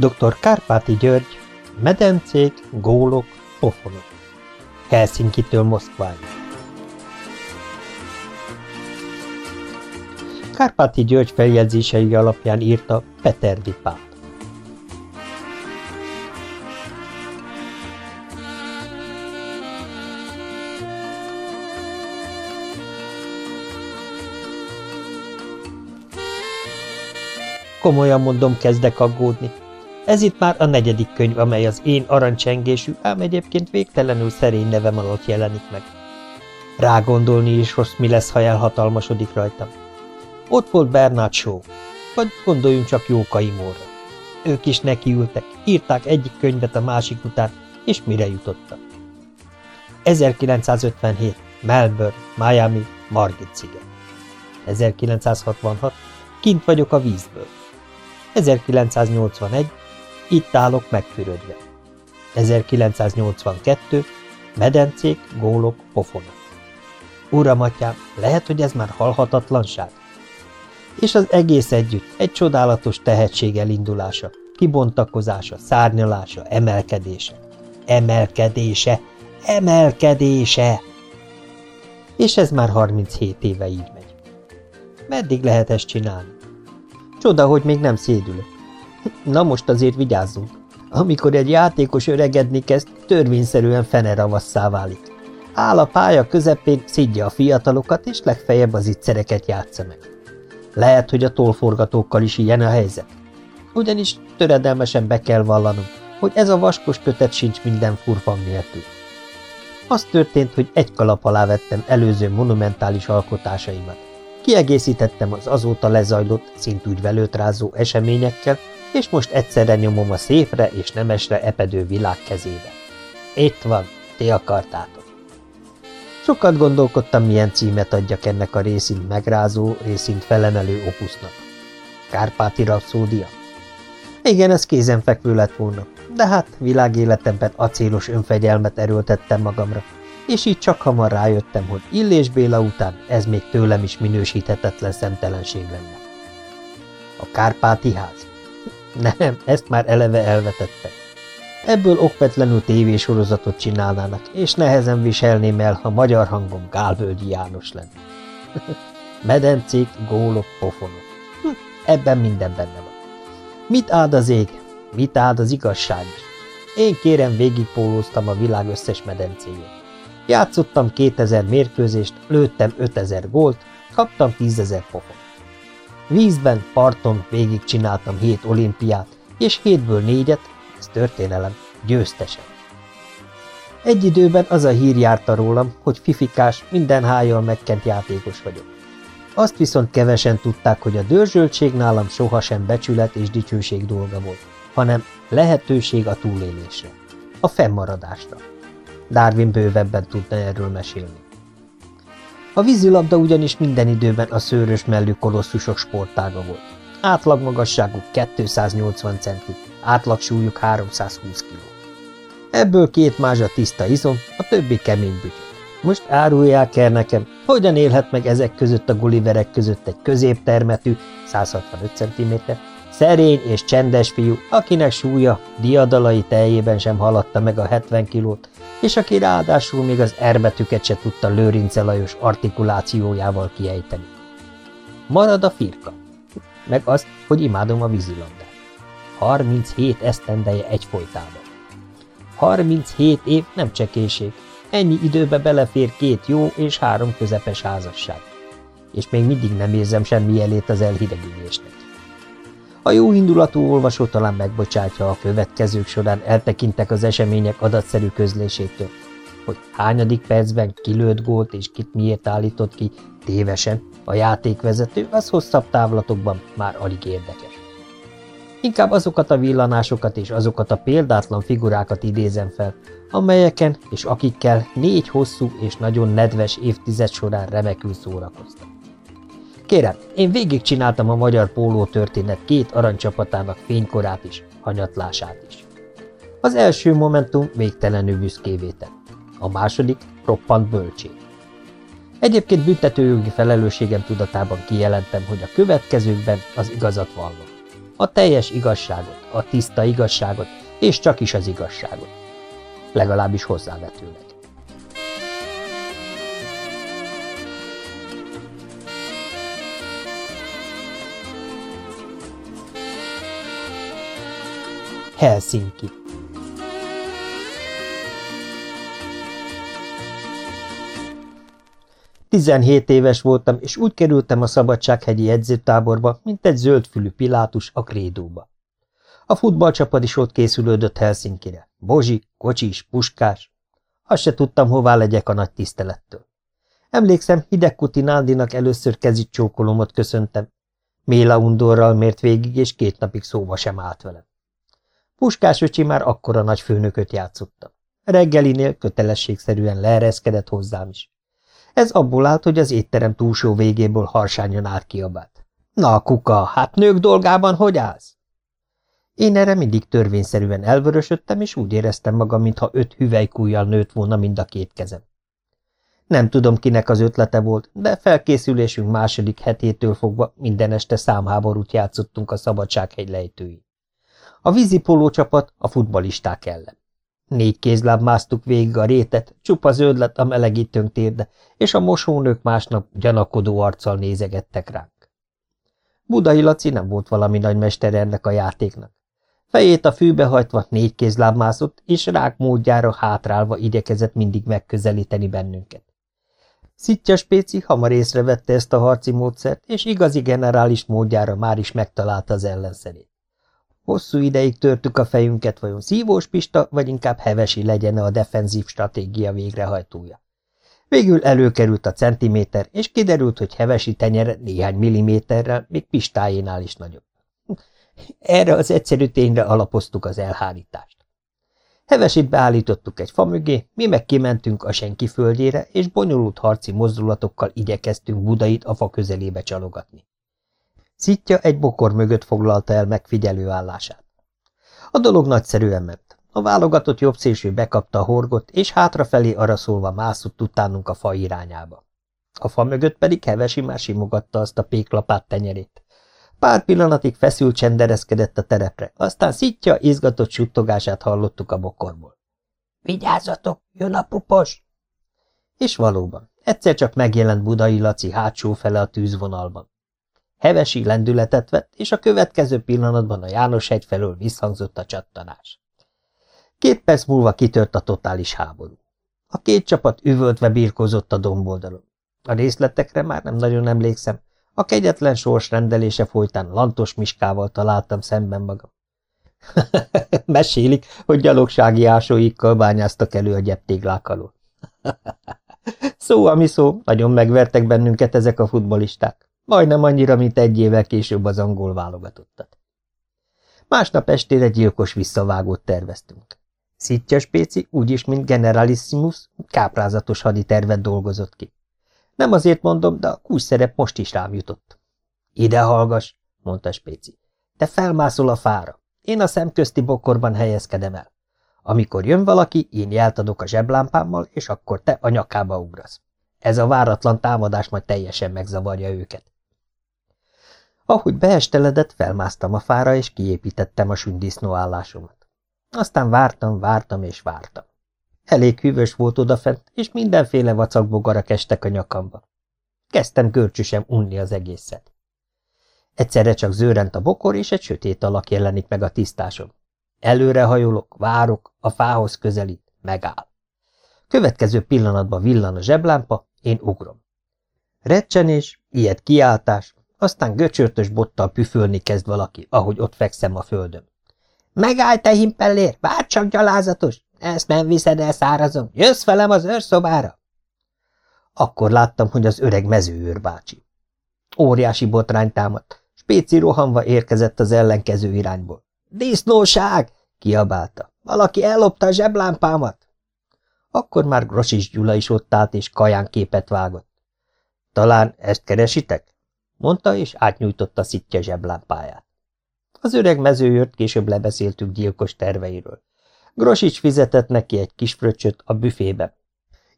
Dr. Kárpáti György, medencék, gólok, pofonok. Helsinki-től Moszkváig. Kárpáti György feljegyzései alapján írta Peter Vipát. Komolyan mondom, kezdek aggódni. Ez itt már a negyedik könyv, amely az én arancsengésű, ám egyébként végtelenül szerény nevem alatt jelenik meg. Rágondolni is rossz, mi lesz, ha elhatalmasodik rajtam. Ott volt Bernard Shaw, vagy gondoljunk csak Jókaimóra. Ők is nekiültek, írták egyik könyvet a másik után, és mire jutottak. 1957. Melbourne, Miami, Margit sziget. 1966. Kint vagyok a vízből. 1981. Itt állok megfürödve. 1982. Medencék, gólok, pofonok. Uram, atyám, lehet, hogy ez már halhatatlanság? És az egész együtt egy csodálatos tehetség elindulása, kibontakozása, szárnyalása, emelkedése. Emelkedése! Emelkedése! És ez már 37 éve így megy. Meddig lehet ezt csinálni? Csoda, hogy még nem szédülök. Na most azért vigyázzunk. Amikor egy játékos öregedni kezd, törvényszerűen feneravasszá válik. Áll a pálya közepén, szidja a fiatalokat, és legfeljebb az ittszereket játsza meg. Lehet, hogy a tolforgatókkal is ilyen a helyzet. Ugyanis töredelmesen be kell vallanom, hogy ez a vaskos kötet sincs minden furfang nélkül. Az történt, hogy egy kalap alá vettem előző monumentális alkotásaimat. Kiegészítettem az azóta lezajlott, szintúgy velőtrázó eseményekkel, és most egyszerre nyomom a szépre és nemesre epedő világ kezébe. Itt van, ti akartátok. Sokat gondolkodtam, milyen címet adjak ennek a részint megrázó, részint felemelő opusznak. Kárpáti rapszódia? Igen, ez kézenfekvő lett volna, de hát világéletemben acélos önfegyelmet erőltettem magamra, és így csak hamar rájöttem, hogy Illés Béla után ez még tőlem is minősíthetetlen szemtelenség lenne. A Kárpáti ház? Nem, ezt már eleve elvetettem. Ebből okvetlenül tévésorozatot csinálnának, és nehezen viselném el, ha magyar hangom Gálvölgyi János lenne. Medencék, gólok, pofonok. Hm, ebben minden benne van. Mit áld az ég? Mit áld az igazság is? Én kérem végigpólóztam a világ összes medencéjét. Játszottam 2000 mérkőzést, lőttem 5000 gólt, kaptam 10.000 pofont. Vízben, parton végig csináltam 7 olimpiát, és hétből négyet, ez történelem, győztesen. Egy időben az a hír járta rólam, hogy fifikás, minden hájjal megkent játékos vagyok. Azt viszont kevesen tudták, hogy a dörzsöltség nálam sohasem becsület és dicsőség dolga volt, hanem lehetőség a túlélésre, a fennmaradásra. Darwin bővebben tudna erről mesélni. A vízilabda ugyanis minden időben a szőrös mellű kolosszusok sportága volt. Átlagmagasságuk 280 centi, átlagsúlyuk 320 kg. Ebből két mázsa tiszta izom, a többi kemény bütyök. Most árulják el nekem, hogyan élhet meg ezek között a Gulliverek között egy középtermetű, 165 cm, szerény és csendes fiú, akinek súlya diadalai teljében sem haladta meg a 70 kilót, és aki ráadásul még az erbetüket se tudta Lőrince Lajos artikulációjával kiejteni. Marad a firka, meg azt, hogy imádom a vízilabdát. 37 esztendeje egyfolytában. 37 év nem csekéség, ennyi időbe belefér két jó és három közepes házasság. És még mindig nem érzem semmi jelét az elhidegülésnek. A jó indulatú olvasó talán megbocsátja a következők során eltekintek az események adatszerű közlésétől, hogy hányadik percben kilőtt gólt és kit miért állított ki tévesen a játékvezető, az hosszabb távlatokban már alig érdekes. Inkább azokat a villanásokat és azokat a példátlan figurákat idézem fel, amelyeken és akikkel négy hosszú és nagyon nedves évtized során remekül szórakoztam. Kérem, én végigcsináltam a magyar póló történet két aranycsapatának fénykorát is, hanyatlását is. Az első momentum végtelenül büszkévé. A második roppant bölcsé. Egyébként büntetőjogi felelősségem tudatában kijelentem, hogy a következőkben az igazat vallom. A teljes igazságot, a tiszta igazságot, és csak is az igazságot. Legalábbis hozzávetőleg. Helsinki 17 éves voltam, és úgy kerültem a Szabadsághegyi edzőtáborba, mint egy zöldfülű Pilátus a krédóba. A futballcsapat is ott készülődött Helsinkire. Bozsi, kocsis, puskás. Azt se tudtam, hová legyek a nagy tisztelettől. Emlékszem, Hidegkuti Nándinak először kezit csókolomot köszöntem. Méla undorral mért végig, és két napig szóba sem állt velem. Puskás öcsi már akkora nagy főnököt játszottam. Reggelinél kötelességszerűen leereszkedett hozzám is. Ez abból állt, hogy az étterem túlsó végéből harsányan át kiabált. Na, kuka, hát nők dolgában hogy állsz? Én erre mindig törvényszerűen elvörösödtem, és úgy éreztem magam, mintha öt hüvelykújjal nőtt volna mind a két kezem. Nem tudom, kinek az ötlete volt, de felkészülésünk második hetétől fogva minden este számháborút játszottunk a szabadsághegy lejtői. A vízipoló csapat a futbalisták ellen. Négy kézláb másztuk végig a rétet, csupa zöld lett a melegítőnk térde, és a mosónők másnap gyanakodó arccal nézegettek ránk. Budai Laci nem volt valami nagy mester ennek a játéknak. Fejét a fűbe hajtva négy kézláb mászott, és rák módjára hátrálva igyekezett mindig megközelíteni bennünket. Szittyas Péci hamar észrevette ezt a harci módszert, és igazi generális módjára már is megtalálta az ellenszerét. Hosszú ideig törtük a fejünket, vajon szívós pista, vagy inkább hevesi legyen a defenzív stratégia végrehajtója. Végül előkerült a centiméter, és kiderült, hogy hevesi tenyere néhány milliméterrel, még pistájénál is nagyobb. Erre az egyszerű tényre alapoztuk az elhárítást. Hevesit beállítottuk egy fa mögé, mi meg kimentünk a senki földjére, és bonyolult harci mozdulatokkal igyekeztünk Budait a fa közelébe csalogatni. Szitja egy bokor mögött foglalta el megfigyelő állását. A dolog nagyszerűen ment. A válogatott jobb szélső bekapta a horgot, és hátrafelé araszolva mászott utánunk a fa irányába. A fa mögött pedig Hevesi már simogatta azt a péklapát tenyerét. Pár pillanatig feszült csendereszkedett a terepre, aztán szitja izgatott suttogását hallottuk a bokorból. – Vigyázzatok, jön a pupos! És valóban, egyszer csak megjelent Budai Laci hátsó fele a tűzvonalban. Hevesi lendületet vett, és a következő pillanatban a János hegy felől visszhangzott a csattanás. Két perc múlva kitört a totális háború. A két csapat üvöltve birkózott a domboldalon. A részletekre már nem nagyon emlékszem, a kegyetlen sors rendelése folytán Lantos Miskával találtam szemben magam. Mesélik, hogy gyalogsági ásóikkal bányáztak elő a gyeptéglák alól. szó, ami szó, nagyon megvertek bennünket ezek a futbolisták. Majdnem annyira, mint egy évvel később az angol válogatottat. Másnap estére gyilkos visszavágót terveztünk. Szittyes Péci úgyis, mint generalissimus, káprázatos haditervet dolgozott ki. Nem azért mondom, de a kús szerep most is rám jutott. Ide hallgass, mondta Spéci. Te felmászol a fára. Én a szemközti bokorban helyezkedem el. Amikor jön valaki, én jelt adok a zseblámpámmal, és akkor te a nyakába ugrasz. Ez a váratlan támadás majd teljesen megzavarja őket. Ahogy beesteledett, felmásztam a fára, és kiépítettem a sündisznó állásomat. Aztán vártam, vártam és vártam. Elég hűvös volt odafent, és mindenféle vacakbogarak estek a nyakamba. Kezdtem görcsösen unni az egészet. Egyszerre csak zőrent a bokor, és egy sötét alak jelenik meg a tisztáson. Előre hajolok, várok, a fához közelít, megáll. Következő pillanatban villan a zseblámpa, én ugrom. Recsenés, ilyet kiáltás, aztán göcsörtös bottal püfölni kezd valaki, ahogy ott fekszem a földön. Megállj, te himpellér, csak gyalázatos! Ezt nem viszed el szárazom, jössz velem az őrszobára! Akkor láttam, hogy az öreg mezőőr bácsi. Óriási botrány támadt, Spéci rohanva érkezett az ellenkező irányból. Disznóság! kiabálta. Valaki ellopta a zseblámpámat! Akkor már Grosis Gyula is ott állt, és kaján képet vágott. Talán ezt keresitek? Mondta, és átnyújtotta szitja zseblámpáját. Az öreg mezőjört később lebeszéltük gyilkos terveiről. Grosics fizetett neki egy kis fröccsöt a büfébe.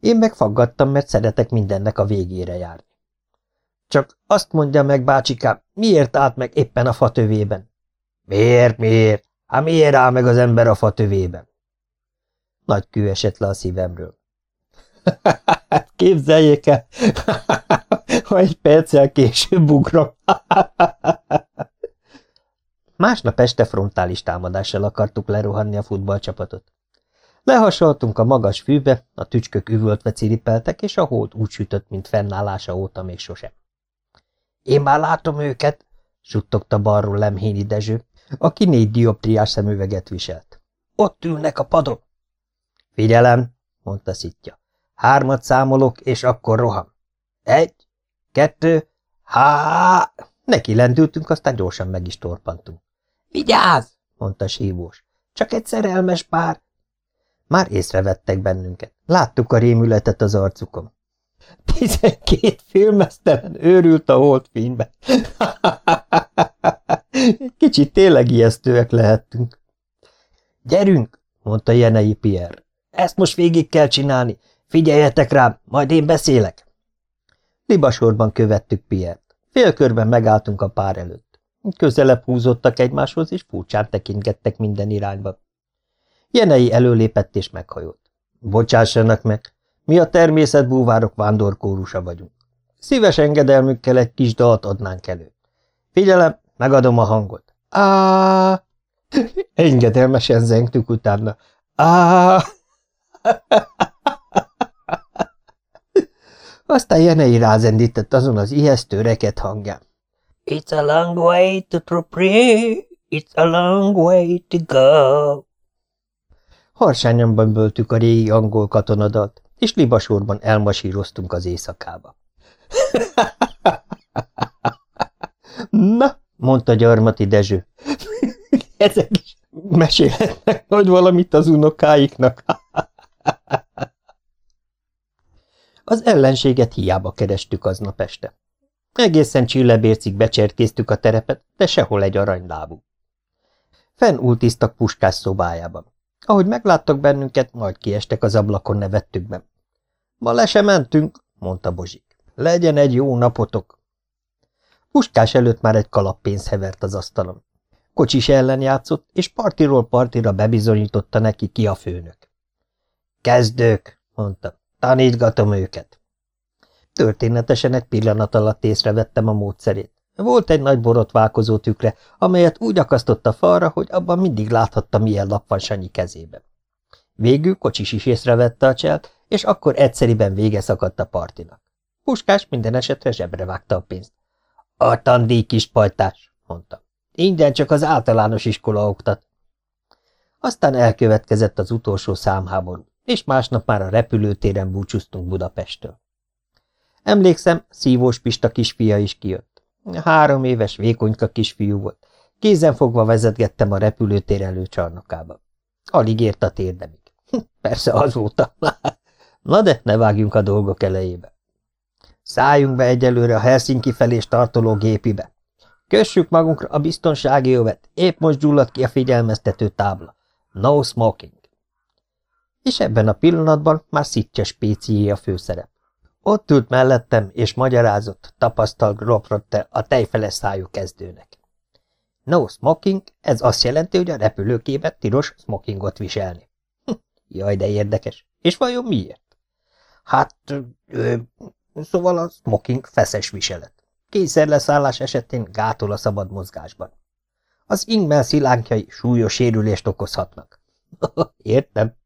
Én megfaggattam, mert szeretek mindennek a végére járni. Csak azt mondja meg, bácsikám, miért állt meg éppen a fatövében? Miért, miért? Hát miért áll meg az ember a fa tövében? Nagy kő esett le a szívemről. Képzeljék el, ha egy perccel később ugrom. Másnap este frontális támadással akartuk lerohanni a futballcsapatot. Lehasaltunk a magas fűbe, a tücskök üvöltve ciripeltek, és a hold úgy sütött, mint fennállása óta még sosem. Én már látom őket, suttogta balról Lemhéni Dezső, aki négy dioptriás szemüveget viselt. Ott ülnek a padon. Figyelem, mondta Szitja. Hármat számolok, és akkor roham. Egy, kettő, há! Neki lendültünk, aztán gyorsan meg is torpantunk. Vigyázz! mondta sívós. Csak egy szerelmes pár. Már észrevettek bennünket. Láttuk a rémületet az arcukon. Tizenkét filmesztelen őrült a holdfénybe. Kicsit tényleg ijesztőek lehettünk. Gyerünk, mondta Jenei Pierre. Ezt most végig kell csinálni. Figyeljetek rám, majd én beszélek. Libasorban követtük Pierre-t. Félkörben megálltunk a pár előtt. Közelebb húzottak egymáshoz, és furcsán tekintgettek minden irányba. Jenei előlépett és meghajolt. Bocsássanak meg, mi a természetbúvárok vándorkórusa vagyunk. Szíves engedelmükkel egy kis dalt adnánk elő. Figyelem, megadom a hangot. Á! Engedelmesen zengtük utána. Á! Aztán Jenei rázendített azon az ijesztő reket hangján. It's a long way to Tropri, it's a long way to go. Harsányan bömböltük a régi angol katonadalt, és libasorban elmasíroztunk az éjszakába. Na, mondta gyarmati Dezső, ezek is mesélhetnek majd valamit az unokáiknak. Az ellenséget hiába kerestük aznap este. Egészen csillebércig becserkéztük a terepet, de sehol egy aranylábú. Fenn ultisztak puskás szobájában. Ahogy megláttak bennünket, majd kiestek az ablakon, nevettük be. Ma le sem mentünk, mondta Bozsik. Legyen egy jó napotok. Puskás előtt már egy kalappénz hevert az asztalon. Kocsis ellen játszott, és partiról partira bebizonyította neki ki a főnök. Kezdők, mondta. Tanítgatom őket. Történetesen egy pillanat alatt észrevettem a módszerét. Volt egy nagy borotválkozó tükre, amelyet úgy akasztott a falra, hogy abban mindig láthatta, milyen lap van Sanyi kezében. Végül kocsis is észrevette a cselt, és akkor egyszeriben vége szakadt a partinak. Puskás minden esetre zsebre vágta a pénzt. – A tandíj kis pajtás, mondta. Ingyen csak az általános iskola oktat. Aztán elkövetkezett az utolsó számháború és másnap már a repülőtéren búcsúztunk Budapesttől. Emlékszem, szívós Pista kisfia is kijött. Három éves vékonyka kisfiú volt. Kézen fogva vezetgettem a repülőtér előcsarnokába. Alig ért a térdemig. Persze azóta. Na de ne vágjunk a dolgok elejébe. Szálljunk be egyelőre a Helsinki felés tartoló gépibe. Kössük magunkra a biztonsági övet, épp most gyulladt ki a figyelmeztető tábla. No smoking és ebben a pillanatban már Szittyes Pécié a főszerep. Ott ült mellettem, és magyarázott, tapasztalt Grofrotte a tejfeles szájú kezdőnek. No smoking, ez azt jelenti, hogy a repülőkében tilos smokingot viselni. Hm, jaj, de érdekes. És vajon miért? Hát, ö, szóval a smoking feszes viselet. Kényszerleszállás esetén gátol a szabad mozgásban. Az ingmel szilánkjai súlyos sérülést okozhatnak. Értem,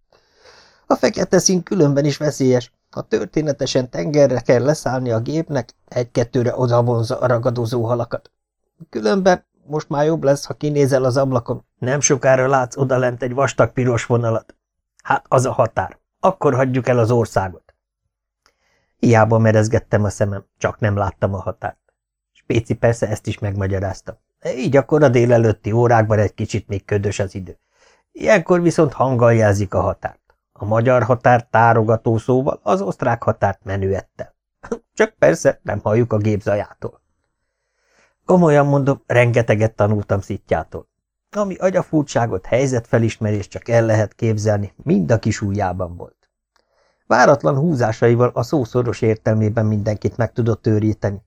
a fekete szín különben is veszélyes. Ha történetesen tengerre kell leszállni a gépnek, egy-kettőre odavonza a ragadozó halakat. Különben most már jobb lesz, ha kinézel az ablakon. Nem sokára látsz odalent egy vastag piros vonalat. Hát az a határ. Akkor hagyjuk el az országot. Hiába merezgettem a szemem, csak nem láttam a határt. Spéci persze ezt is megmagyarázta. Így akkor a délelőtti órákban egy kicsit még ködös az idő. Ilyenkor viszont hanggal jelzik a határt. A magyar határ tárogató szóval az osztrák határt menüettel. Csak persze nem halljuk a gépzajától. Komolyan mondom, rengeteget tanultam szitjától. Ami agyafurtságot, helyzetfelismerést csak el lehet képzelni, mind a kis ujjában volt. Váratlan húzásaival a szószoros értelmében mindenkit meg tudott őríteni.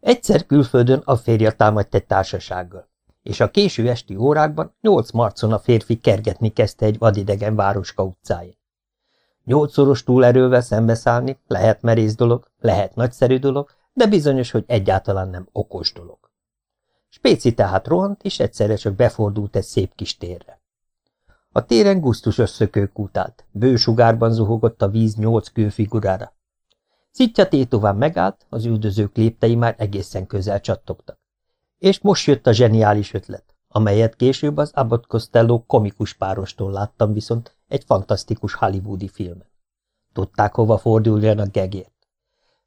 Egyszer külföldön a férje támadt egy társasággal. És a késő esti órákban nyolc marcon a férfi kergetni kezdte egy vadidegen városka utcáján. Nyolcszoros túlerővel szembeszállni lehet merész dolog, lehet nagyszerű dolog, de bizonyos, hogy egyáltalán nem okos dolog. Spéci tehát rohant, és egyszerre csak befordult egy szép kis térre. A téren gusztusos szökők utált, bősugárban zuhogott a víz nyolc kőfigurára. Szitja tétován megállt, az üldözők léptei már egészen közel csattogtak. És most jött a zseniális ötlet, amelyet később az Abbott Costello komikus párostól láttam viszont egy fantasztikus hollywoodi filmen. Tudták, hova forduljanak gegért.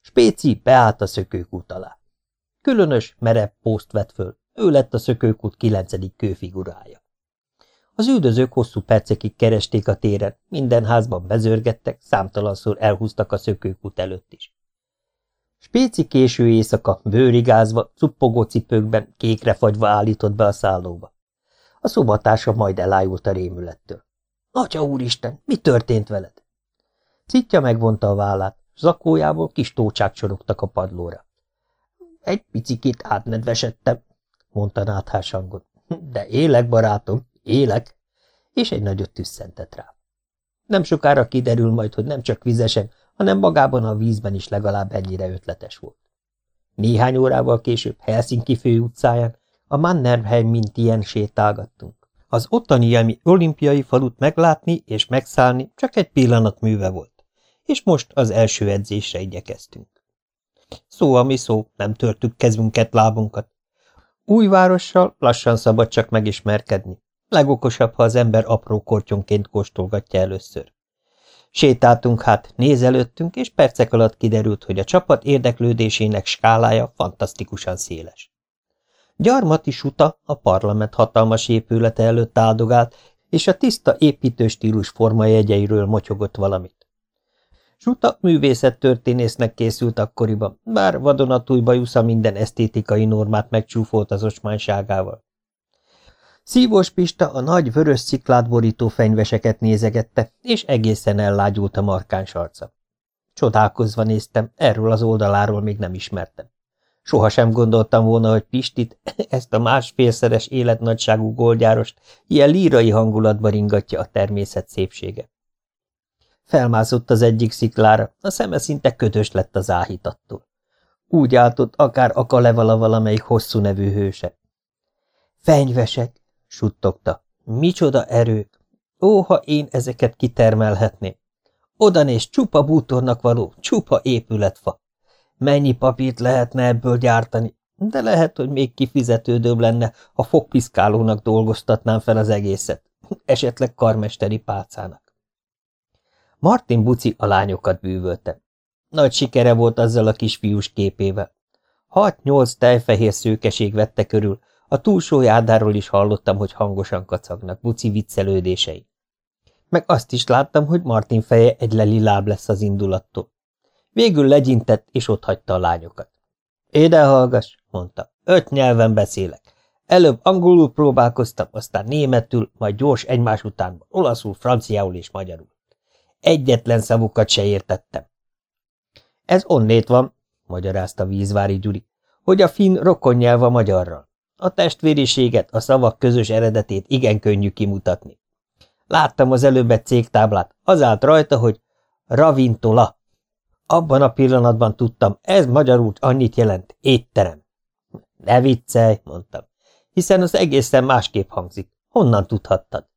Spéci beállt a szökőkút alá. Különös, merev poszt vett föl, ő lett a szökőkút kilencedik kőfigurája. Az üldözők hosszú percekig keresték a téren, minden házban bezörgettek, számtalanszor elhúztak a szökőkút előtt is. Spéci késő éjszaka, bőrigázva, cuppogó cipőkben, kékre fagyva állított be a szállóba. A szobatársa majd elájult a rémülettől. – Atya úristen, mi történt veled? Citja megvonta a vállát, zakójából kis tócsák csorogtak a padlóra. – Egy picikét átnedvesedtem, mondta náthás hangon. – De élek, barátom, élek! És egy nagyot tüsszentett rá. Nem sokára kiderül majd, hogy nem csak vizesen, hanem magában a vízben is legalább ennyire ötletes volt. Néhány órával később Helsinki főutcáján a Mannerheim mint ilyen sétálgattunk. Az ottani elmi olimpiai falut meglátni és megszállni csak egy pillanat műve volt, és most az első edzésre igyekeztünk. Szó, ami szó, nem törtük kezünket, lábunkat. Új várossal lassan szabad csak megismerkedni. Legokosabb, ha az ember apró kortyonként kóstolgatja először. Sétáltunk hát, nézelődtünk, és percek alatt kiderült, hogy a csapat érdeklődésének skálája fantasztikusan széles. Gyarmati Suta a parlament hatalmas épülete előtt áldogált, és a tiszta építőstílus formajegyeiről motyogott valamit. Suta művészettörténésznek készült akkoriban, bár vadonatúj bajusza minden esztétikai normát megcsúfolt az osmányságával. Szívós Pista a nagy vörös sziklát borító fenyveseket nézegette, és egészen ellágyult a markáns arca. Csodálkozva néztem, erről az oldaláról még nem ismertem. Sohasem gondoltam volna, hogy Pistit, ezt a másfélszeres életnagyságú goldjárost ilyen lírai hangulatba ringatja a természet szépsége. Felmászott az egyik sziklára, a szeme szinte ködös lett az áhítattól. Úgy áltott, akár Akalevala valamelyik hosszú nevű hőse. Fenyvesek, suttogta. Micsoda erők! Ó, ha én ezeket kitermelhetném! Oda néz, csupa bútornak való, csupa épületfa. Mennyi papírt lehetne ebből gyártani, de lehet, hogy még kifizetődőbb lenne, ha fogpiszkálónak dolgoztatnám fel az egészet, esetleg karmesteri pálcának. Martin Buci a lányokat bűvölte. Nagy sikere volt azzal a kisfiús képével. Hat-nyolc tejfehér szőkeség vette körül, a túlsó járdáról is hallottam, hogy hangosan kacagnak buci viccelődései. Meg azt is láttam, hogy Martin feje egy leliláb lesz az indulattól. Végül legyintett, és ott hagyta a lányokat. Éde hallgass, mondta, öt nyelven beszélek. Előbb angolul próbálkoztam, aztán németül, majd gyors egymás után olaszul, franciául és magyarul. Egyetlen szavukat se értettem. Ez onnét van, magyarázta vízvári Gyuri, hogy a finn rokon nyelv a magyarral. A testvériséget, a szavak közös eredetét igen könnyű kimutatni. Láttam az előbb egy cégtáblát, az állt rajta, hogy Ravintola. Abban a pillanatban tudtam, ez magyarul annyit jelent, étterem. Ne viccelj, mondtam, hiszen az egészen másképp hangzik. Honnan tudhattad?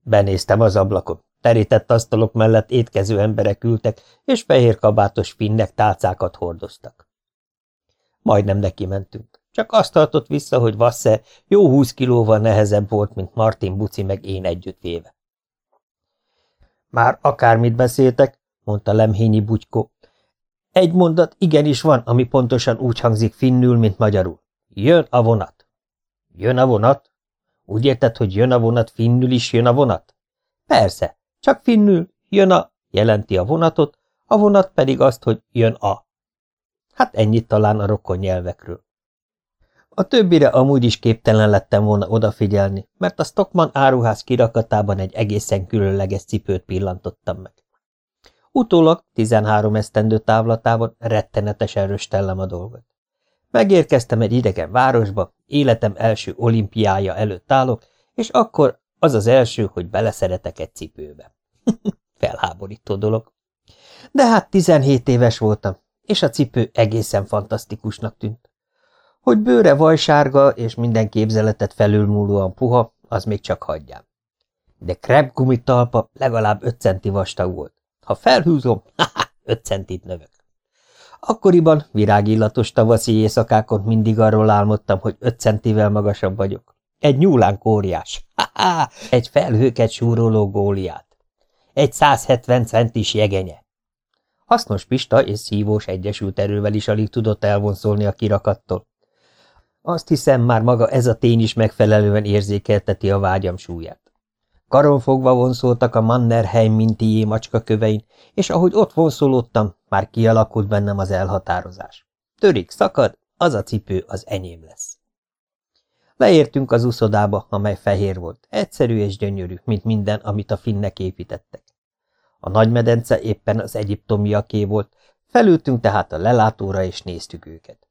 Benéztem az ablakon. Terített asztalok mellett étkező emberek ültek, és fehér kabátos finnek tálcákat hordoztak. Majdnem neki mentünk. Csak azt tartott vissza, hogy Vasszer jó húsz kilóval nehezebb volt, mint Martin Buci meg én együtt véve. Már akármit beszéltek, mondta Lemhényi Bugykó. Egy mondat igenis van, ami pontosan úgy hangzik finnül, mint magyarul. Jön a vonat. Jön a vonat? Úgy érted, hogy jön a vonat, finnül is jön a vonat? Persze, csak finnül jön a, jelenti a vonatot, a vonat pedig azt, hogy jön a. Hát ennyit talán a rokon nyelvekről. A többire amúgy is képtelen lettem volna odafigyelni, mert a Stockman áruház kirakatában egy egészen különleges cipőt pillantottam meg. Utólag 13 esztendő távlatában rettenetesen röstellem a dolgot. Megérkeztem egy idegen városba, életem első olimpiája előtt állok, és akkor az az első, hogy beleszeretek egy cipőbe. Felháborító dolog. De hát 17 éves voltam, és a cipő egészen fantasztikusnak tűnt. Hogy bőre vajsárga és minden képzeletet felülmúlóan puha, az még csak hagyjám. De krepgumi talpa legalább 5 centi vastag volt. Ha felhúzom, haha, 5 centit növök. Akkoriban virágillatos tavaszi éjszakákon mindig arról álmodtam, hogy 5 centivel magasabb vagyok. Egy nyúlánk óriás. Ha-ha! Egy felhőket súroló góliát. Egy 170 centis jegenye. Hasznos pista és szívós egyesült erővel is alig tudott elvonszolni a kirakattól. Azt hiszem, már maga ez a tény is megfelelően érzékelteti a vágyam súlyát. Karon fogva vonszoltak a Mannerheim mintié macska kövein, és ahogy ott vonszolódtam, már kialakult bennem az elhatározás. Törik, szakad, az a cipő az enyém lesz. Leértünk az uszodába, amely fehér volt, egyszerű és gyönyörű, mint minden, amit a finnek építettek. A nagymedence éppen az egyiptomiaké volt, felültünk tehát a lelátóra, és néztük őket.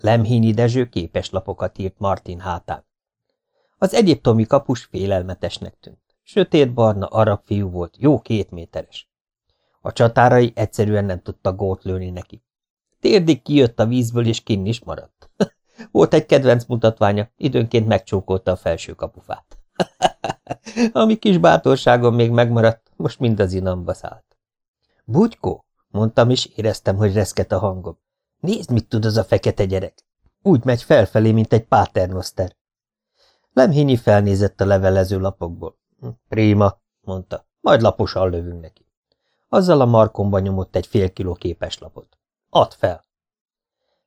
Lemhínyi Dezső képeslapokat írt Martin hátán. Az egyiptomi kapus félelmetesnek tűnt. Sötétbarna arab fiú volt, jó két méteres. A csatárai egyszerűen nem tudtak gót lőni neki. Térdig kijött a vízből, és kinn is maradt. Volt egy kedvenc mutatványa, időnként megcsókolta a felső kapufát. Ami kis bátorságom még megmaradt, most mind az inamba szállt. Bugykó, mondtam, és éreztem, hogy reszket a hangom. Nézd, mit tud az a fekete gyerek. Úgy megy felfelé, mint egy páternoszter. Lemhényi felnézett a levelező lapokból. Prima, mondta, majd laposan lövünk neki. Azzal a markomba nyomott egy fél kiló képeslapot. Add fel!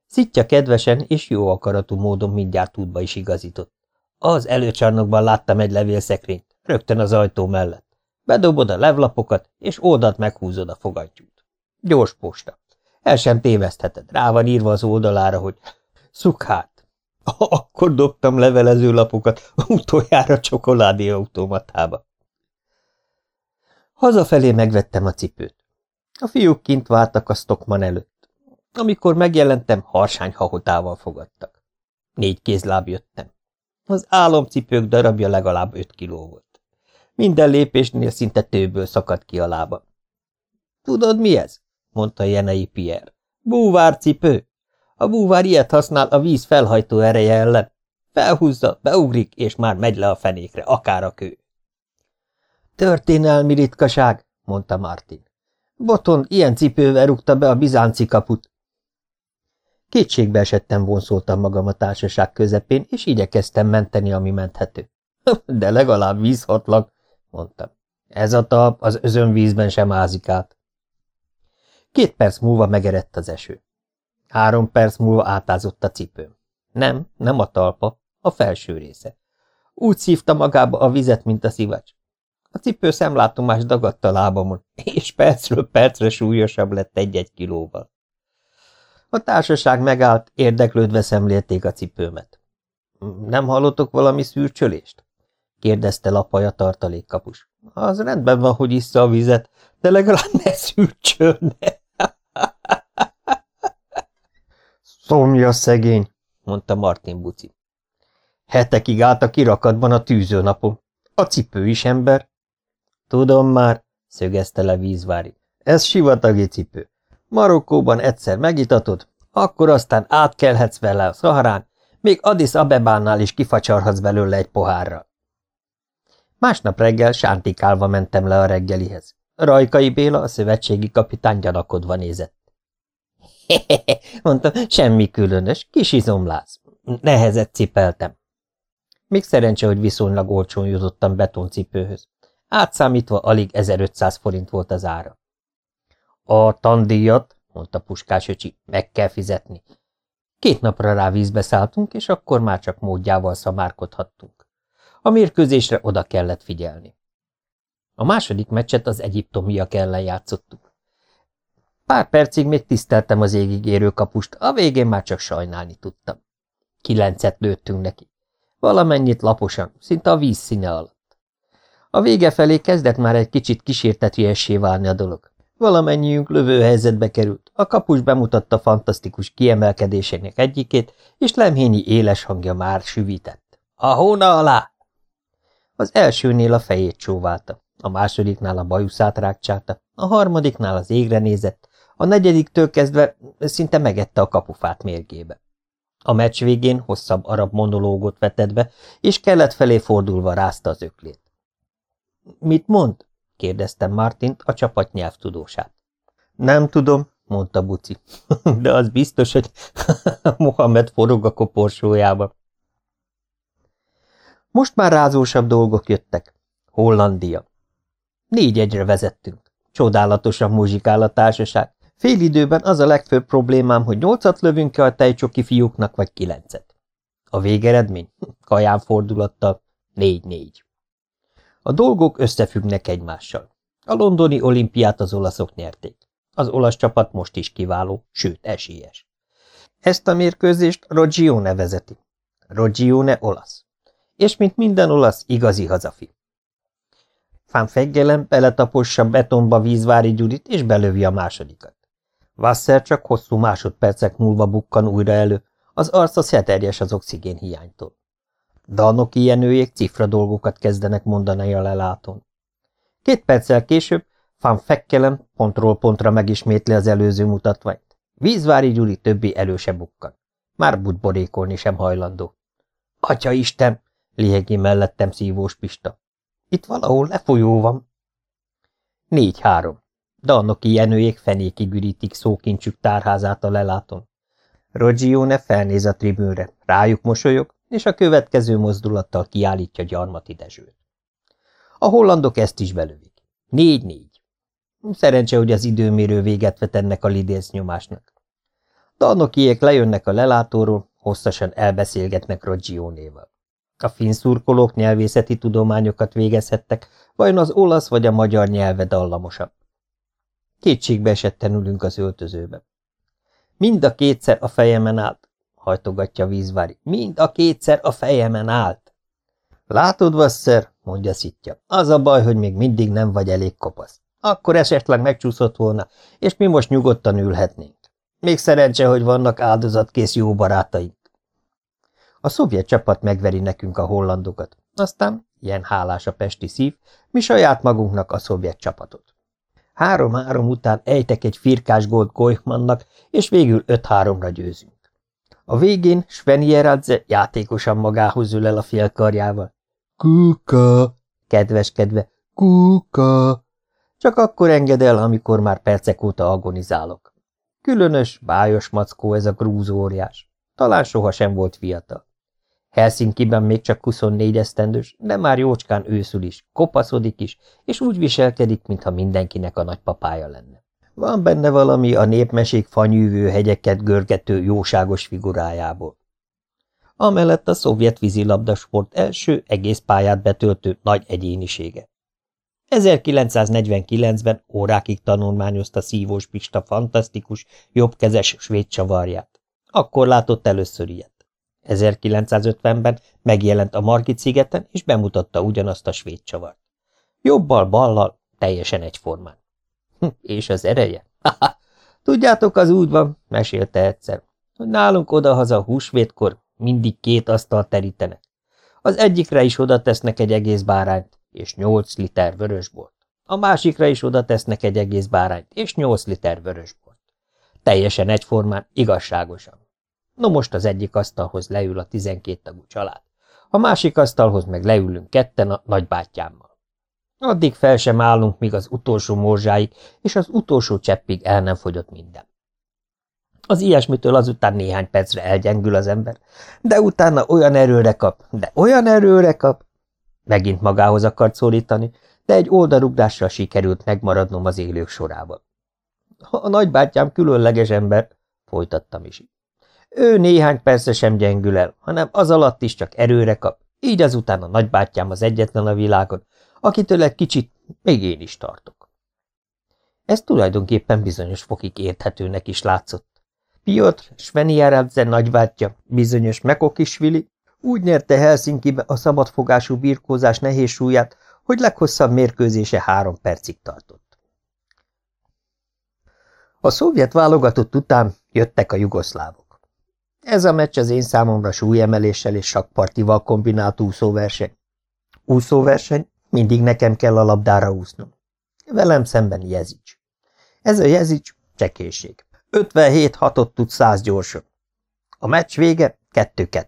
Szitja kedvesen és jó akaratú módon mindjárt útba is igazított. Az előcsarnokban láttam egy levélszekrényt, rögtön az ajtó mellett. Bedobod a levlapokat, és oldalt meghúzod a fogattyút. Gyors posta. El sem tévesztheted, rá van írva az oldalára, hogy szukhárt. Akkor dobtam levelező lapokat utoljára csokoládé automatába. Hazafelé megvettem a cipőt. A fiúk kint vártak a Stockman előtt. Amikor megjelentem, harsány hahotával fogadtak. Négy kézláb jöttem. Az álomcipők darabja legalább öt kiló volt. Minden lépésnél szinte tőből szakadt ki a lába. Tudod, mi ez? Mondta Jenei Pierre. Búvárcipő. A búvár ilyet használ a víz felhajtó ereje ellen. Felhúzza, beugrik, és már megy le a fenékre, akár a kő. Történelmi ritkaság, mondta Martin. Boton ilyen cipővel rúgta be a bizánci kaput. Kétségbe esettem vonszoltam magam a társaság közepén, és igyekeztem menteni, ami menthető. De legalább vízhatlag, mondtam. Ez a talp az özönvízben sem ázik át. Két perc múlva megerett az eső. Három perc múlva átázott a cipőm. Nem, nem a talpa, a felső része. Úgy szívta magába a vizet, mint a szivacs. A cipő szemlátomás dagadt a lábamon, és percről percre súlyosabb lett egy-egy kilóval. A társaság megállt, érdeklődve szemlélték a cipőmet. Nem hallottok valami szűrcsölést? kérdezte lapaja tartalékkapus. Az rendben van, hogy issza a vizet, de legalább ne szűrcsölne. Szomja szegény, mondta Martin Buci. Hetekig állt a kirakatban a tűzőnapon. A cipő is ember. Tudom már, szögezte le vízvári. Ez sivatagi cipő. Marokkóban egyszer megitatod, akkor aztán átkelhetsz vele a szaharán, még Addis Abebánál is kifacsarhatsz belőle egy pohárra. Másnap reggel sántikálva mentem le a reggelihez. Rajkai Béla, a szövetségi kapitány gyanakodva nézett. Mondtam, semmi különös, kis izomláz. Nehezet cipeltem. Még szerencse, hogy viszonylag olcsón jutottam betoncipőhöz. Átszámítva alig 1500 forint volt az ára. A tandíjat, mondta Puskás öcsi, meg kell fizetni. Két napra rá vízbe szálltunk, és akkor már csak módjával szamárkodhattunk. A mérkőzésre oda kellett figyelni. A második meccset az egyiptomiak ellen játszottuk. Pár percig még tiszteltem az égig érő kapust, a végén már csak sajnálni tudtam. Kilencet lőttünk neki. Valamennyit laposan, szinte a víz színe alatt. A vége felé kezdett már egy kicsit kísértetyűessé válni a dolog. Valamennyiünk lövőhelyzetbe került. A kapus bemutatta fantasztikus kiemelkedésének egyikét, és Lemhényi éles hangja már süvített. A hóna alá! Az elsőnél a fejét csóválta, a másodiknál a bajuszát rákcsálta, a harmadiknál az égre nézett, a negyediktől kezdve szinte megette a kapufát mérgébe. A meccs végén hosszabb arab monológot vetett be, és kelet felé fordulva rázta az öklét. – Mit mond? – kérdeztem Martint, a csapat nyelvtudósát. – Nem tudom – mondta Buci, – de az biztos, hogy Mohamed forog a koporsójába. Most már rázósabb dolgok jöttek. Hollandia. Négy egyre vezettünk. Csodálatosan muzsikál a társaság. Fél időben az a legfőbb problémám, hogy nyolcat lövünk-e a tejcsoki fiúknak, vagy kilencet. A végeredmény? Kaján fordulattal négy-négy. A dolgok összefüggnek egymással. A londoni olimpiát az olaszok nyerték. Az olasz csapat most is kiváló, sőt esélyes. Ezt a mérkőzést Rogione vezeti. Rogione olasz. És mint minden olasz, igazi hazafi. Fán feggelem beletapossa betonba vízvári Gyurit, és belövi a másodikat. Vasszer csak hosszú másodpercek múlva bukkan újra elő, az arca szeterjes az oxigén hiánytól. Danok ilyenőjék cifra dolgokat kezdenek mondani a lelátón. Két perccel később Van Fekkelem pontról pontra megismétli az előző mutatványt. Vízvári Gyuri többi előse bukkan. Már budborékolni sem hajlandó. Atya Isten! lihegi mellettem szívós Pista. Itt valahol lefolyó van. Négy-három. Dannoki jenőjék fenékig ürítik szókincsük tárházát a leláton. Rogione felnéz a tribűnre, rájuk mosolyog, és a következő mozdulattal kiállítja gyarmati Dezsőt. A hollandok ezt is belövik. Négy-négy. Szerencse, hogy az időmérő véget vet ennek a lidész nyomásnak. Dannokiék lejönnek a lelátóról, hosszasan elbeszélgetnek Roggionéval. A finn szurkolók nyelvészeti tudományokat végezhettek, vajon az olasz vagy a magyar nyelve dallamosabb. Kétségbe esetten ülünk az öltözőbe. Mind a kétszer a fejemen állt, hajtogatja vízvári. Mind a kétszer a fejemen állt. Látod, Vasszer, mondja szitja, az a baj, hogy még mindig nem vagy elég kopasz. Akkor esetleg megcsúszott volna, és mi most nyugodtan ülhetnénk. Még szerencse, hogy vannak áldozatkész jó barátaink. A szovjet csapat megveri nekünk a hollandokat, aztán, ilyen hálás a pesti szív, mi saját magunknak a szovjet csapatot. Három-három után ejtek egy firkás gólt Goichmannnak, és végül öt-háromra győzünk. A végén Svenieradze játékosan magához ül el a félkarjával. Kuka! Kedveskedve, kuka! Csak akkor enged el, amikor már percek óta agonizálok. Különös, bájos mackó ez a grúzóriás. Talán sohasem volt fiatal. Helsinki-ben még csak 24 esztendős, de már jócskán őszül is, kopaszodik is, és úgy viselkedik, mintha mindenkinek a nagypapája lenne. Van benne valami a népmesék fanyűvő hegyeket görgető jóságos figurájából. Amellett a szovjet vízilabdasport első egész pályát betöltő nagy egyénisége. 1949-ben órákig tanulmányozta Szívós Pista fantasztikus, jobbkezes svéd csavarját. Akkor látott először ilyet. 1950-ben megjelent a Margit szigeten, és bemutatta ugyanazt a svéd csavart. Jobbal, ballal, teljesen egyformán. Hm, és az ereje? Tudjátok, az úgy van, mesélte egyszer, hogy nálunk odahaza húsvétkor mindig két asztal terítenek. Az egyikre is oda tesznek egy egész bárányt, és nyolc liter vörösbort. A másikra is oda tesznek egy egész bárányt, és nyolc liter vörösbort. Teljesen egyformán, igazságosan. No most az egyik asztalhoz leül a tizenkét tagú család, a másik asztalhoz meg leülünk ketten a nagybátyámmal. Addig fel sem állunk, míg az utolsó morzsáig, és az utolsó cseppig el nem fogyott minden. Az ilyesmitől azután néhány percre elgyengül az ember, de utána olyan erőre kap, de olyan erőre kap. Megint magához akart szólítani, de egy oldalugrással sikerült megmaradnom az élők sorában. A nagybátyám különleges ember, folytattam is. Ő néhány persze sem gyengül el, hanem az alatt is csak erőre kap, így azután a nagybátyám az egyetlen a világon, akitől egy kicsit még én is tartok. Ez tulajdonképpen bizonyos fokig érthetőnek is látszott. Piotr Sveniáradze nagybátyja, bizonyos Mekokisvili, úgy nyerte Helsinkibe a szabadfogású birkózás nehéz súlyát, hogy leghosszabb mérkőzése három percig tartott. A szovjet válogatott után jöttek a jugoszlávok. Ez a meccs az én számomra súlyemeléssel és sakpartival kombinált úszóverseny. Úszóverseny, mindig nekem kell a labdára úsznom. Velem szemben Jezics. Ez a Jezics csekéség. 57 hatot tud száz gyorsan. A meccs vége 2-2.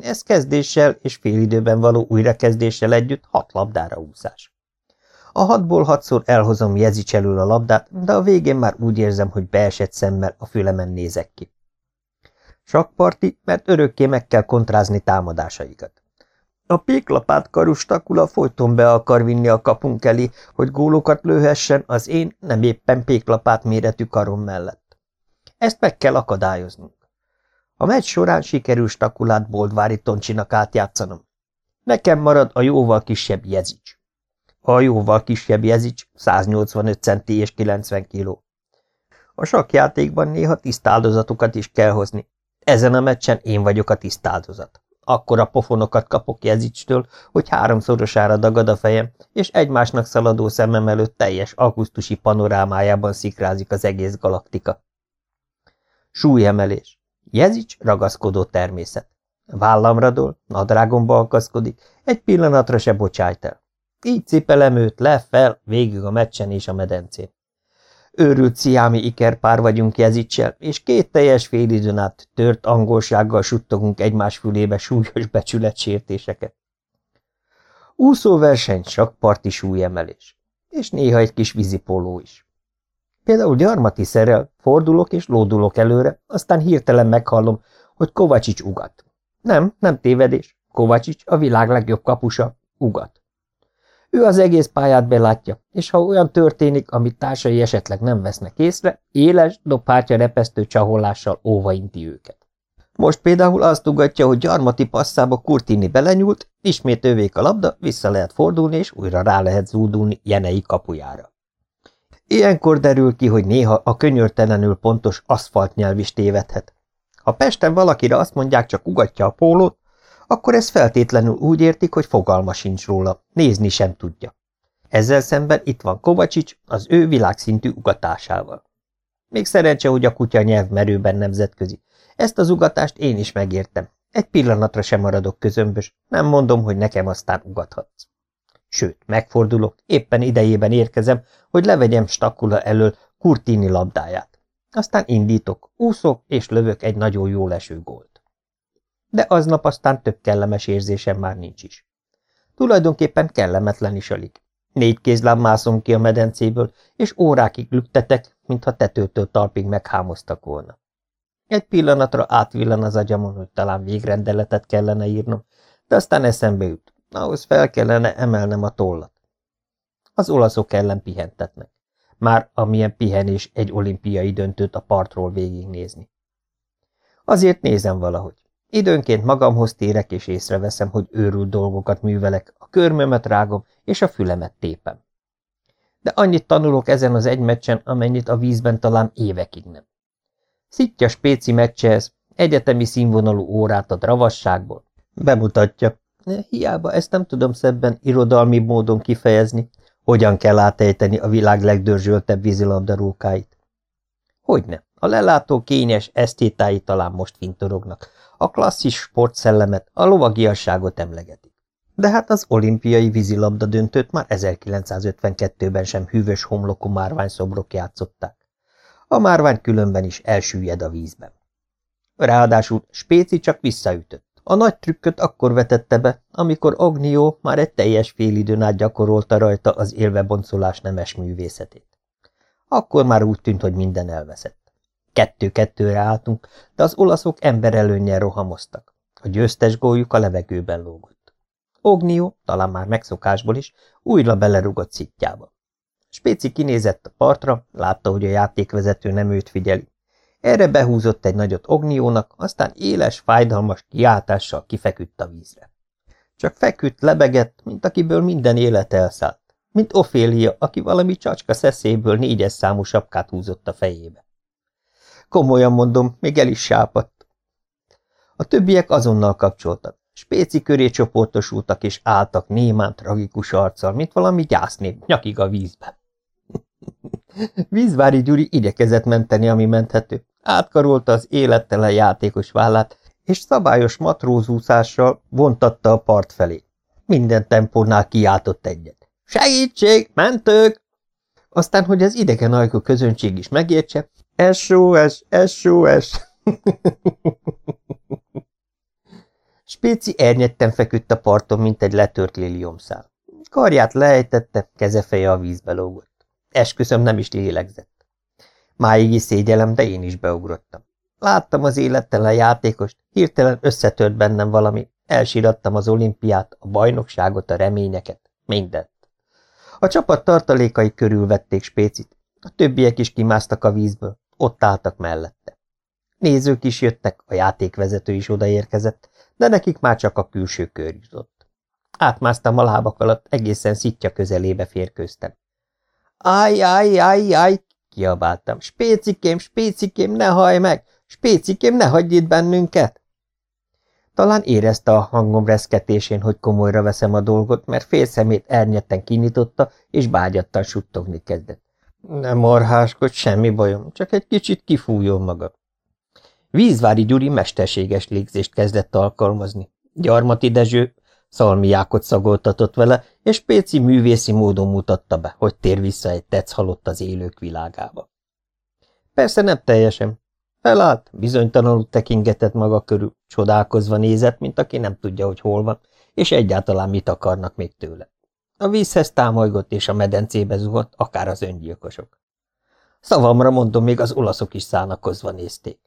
Ez kezdéssel és félidőben való újrakezdéssel együtt hat labdára úszás. A hatból hatszor elhozom Jezics elől a labdát, de a végén már úgy érzem, hogy beesett szemmel a fülemen nézek ki. Sakparti, mert örökké meg kell kontrázni támadásaikat. A péklapát karus takula folyton be akar vinni a kapunk elé, hogy gólokat lőhessen az én nem éppen péklapát méretű karom mellett. Ezt meg kell akadályoznunk. A meccs során sikerül Stakulát Boldvári Toncsinak átjátszanom. Nekem marad a jóval kisebb Jezics. A jóval kisebb Jezics 185 centi és 90 kiló. A sakjátékban néha tisztáldozatokat is kell hozni. Ezen a meccsen én vagyok a tisztáldozat. Akkora pofonokat kapok Jezicstől, hogy háromszorosára dagad a fejem, és egymásnak szaladó szemem előtt teljes augusztusi panorámájában szikrázik az egész galaktika. Súlyemelés. Jezics ragaszkodó természet. Vállamra dől, nadrágomba akaszkodik, egy pillanatra se bocsájt el. Így cipelem őt le, fel, végig a meccsen és a medencén. Őrült sziámi ikerpár vagyunk Jezicsel, és két teljes félidőn át tört angolsággal suttogunk egymás fülébe súlyos becsületsértéseket. Úszóverseny, parti súlyemelés, és néha egy kis vízipóló is. Például gyarmati szerel, fordulok és lódulok előre, aztán hirtelen meghallom, hogy Kovacsics ugat. Nem, nem tévedés, Kovacsics a világ legjobb kapusa, ugat. Ő az egész pályát belátja, és ha olyan történik, amit társai esetleg nem vesznek észre, éles, dobhártya repesztő csahollással óvainti őket. Most például azt ugatja, hogy gyarmati passzába Kurtini belenyúlt, ismét övék a labda, vissza lehet fordulni, és újra rá lehet zúdulni Jenei kapujára. Ilyenkor derül ki, hogy néha a könyörtelenül pontos aszfaltnyelv is tévedhet. Ha Pesten valakire azt mondják, csak ugatja a pólót, akkor ez feltétlenül úgy értik, hogy fogalma sincs róla, nézni sem tudja. Ezzel szemben itt van Kovacsics az ő világszintű ugatásával. Még szerencse, hogy a kutya nyelv merőben nemzetközi. Ezt az ugatást én is megértem. Egy pillanatra sem maradok közömbös, nem mondom, hogy nekem aztán ugathatsz. Sőt, megfordulok, éppen idejében érkezem, hogy levegyem Stakula elől Kurtini labdáját. Aztán indítok, úszok és lövök egy nagyon jó leső gólt. De aznap aztán több kellemes érzésem már nincs is. Tulajdonképpen kellemetlen is alig. Négy kézláb mászom ki a medencéből, és órákig lüktetek, mintha tetőtől talpig meghámoztak volna. Egy pillanatra átvillan az agyamon, hogy talán végrendeletet kellene írnom, de aztán eszembe jut. Ahhoz fel kellene emelnem a tollat. Az olaszok ellen pihentetnek. Már amilyen pihenés egy olimpiai döntőt a partról végignézni. Azért nézem valahogy. Időnként magamhoz térek és észreveszem, hogy őrült dolgokat művelek, a körmömet rágom és a fülemet tépem. De annyit tanulok ezen az egy meccsen, amennyit a vízben talán évekig nem. Szitja spéci meccse ez, egyetemi színvonalú órát a ravasságból. Bemutatja, Hiába ezt nem tudom szebben irodalmi módon kifejezni, hogyan kell átejteni a világ legdörzsöltebb vízilabdarókáit. Hogyne, a lelátó kényes esztétái talán most fintorognak, a klasszis sportszellemet, a lovagiasságot emlegetik. De hát az olimpiai vízilabda döntőt már 1952-ben sem hűvös homlokú márványszobrok játszották. A márvány különben is elsüllyed a vízben. Ráadásul Spéci csak visszaütött. A nagy trükköt akkor vetette be, amikor Ognió már egy teljes félidőn át gyakorolta rajta az élveboncolás nemes művészetét. Akkor már úgy tűnt, hogy minden elveszett. Kettő-kettőre álltunk, de az olaszok emberelőnnyel rohamoztak. A győztes góljuk a levegőben lógott. Ognió, talán már megszokásból is, újra belerugott szitjába. Spéci kinézett a partra, látta, hogy a játékvezető nem őt figyeli. Erre behúzott egy nagyot Ogniónak, aztán éles, fájdalmas kiáltással kifeküdt a vízre. Csak feküdt, lebegett, mint akiből minden élet elszállt, mint Ofélia, aki valami csacska szeszéből négyes számú sapkát húzott a fejébe. Komolyan mondom, még el is sápadt. A többiek azonnal kapcsoltak. Spéci köré csoportosultak és álltak némán tragikus arccal, mint valami gyásznép nyakig a vízbe. Vízvári Gyuri igyekezett menteni, ami menthető. Átkarolta az élettelen játékos vállát, és szabályos matrózúszással vontatta a part felé. Minden tempónál kiáltott egyet. Segítség, mentők! Aztán, hogy az idegen ajkú közönség is megértse, SOS, SOS! Spéci ernyetten feküdt a parton, mint egy letört liliomszál. Karját lejtette, kezefeje a vízbe lógott. Esküszöm nem is lélegzett. Máig is szégyelem, de én is beugrottam. Láttam az élettelen játékost, hirtelen összetört bennem valami, elsírattam az olimpiát, a bajnokságot, a reményeket, mindent. A csapat tartalékai körül vették Spécit, a többiek is kimásztak a vízből, ott álltak mellette. Nézők is jöttek, a játékvezető is odaérkezett, de nekik már csak a külső kör jutott. Átmásztam a lábak alatt, egészen szitja közelébe férkőztem. Áj, áj, áj, áj, kiabáltam. Spécikém, spécikém, ne hajj meg! Spécikém, ne hagyj itt bennünket! Talán érezte a hangom reszketésén, hogy komolyra veszem a dolgot, mert fél szemét ernyetten kinyitotta, és bágyattan suttogni kezdett. Nem marháskodj, semmi bajom, csak egy kicsit kifújjon maga. Vízvári Gyuri mesterséges légzést kezdett alkalmazni. Gyarmati Dezső szalmiákot szagoltatott vele, és Péci művészi módon mutatta be, hogy tér vissza egy tetsz halott az élők világába. Persze nem teljesen. Felállt, bizonytalanul tekingetett maga körül, csodálkozva nézett, mint aki nem tudja, hogy hol van, és egyáltalán mit akarnak még tőle. A vízhez támolygott, és a medencébe zuhott, akár az öngyilkosok. Szavamra mondom, még az olaszok is szánakozva nézték.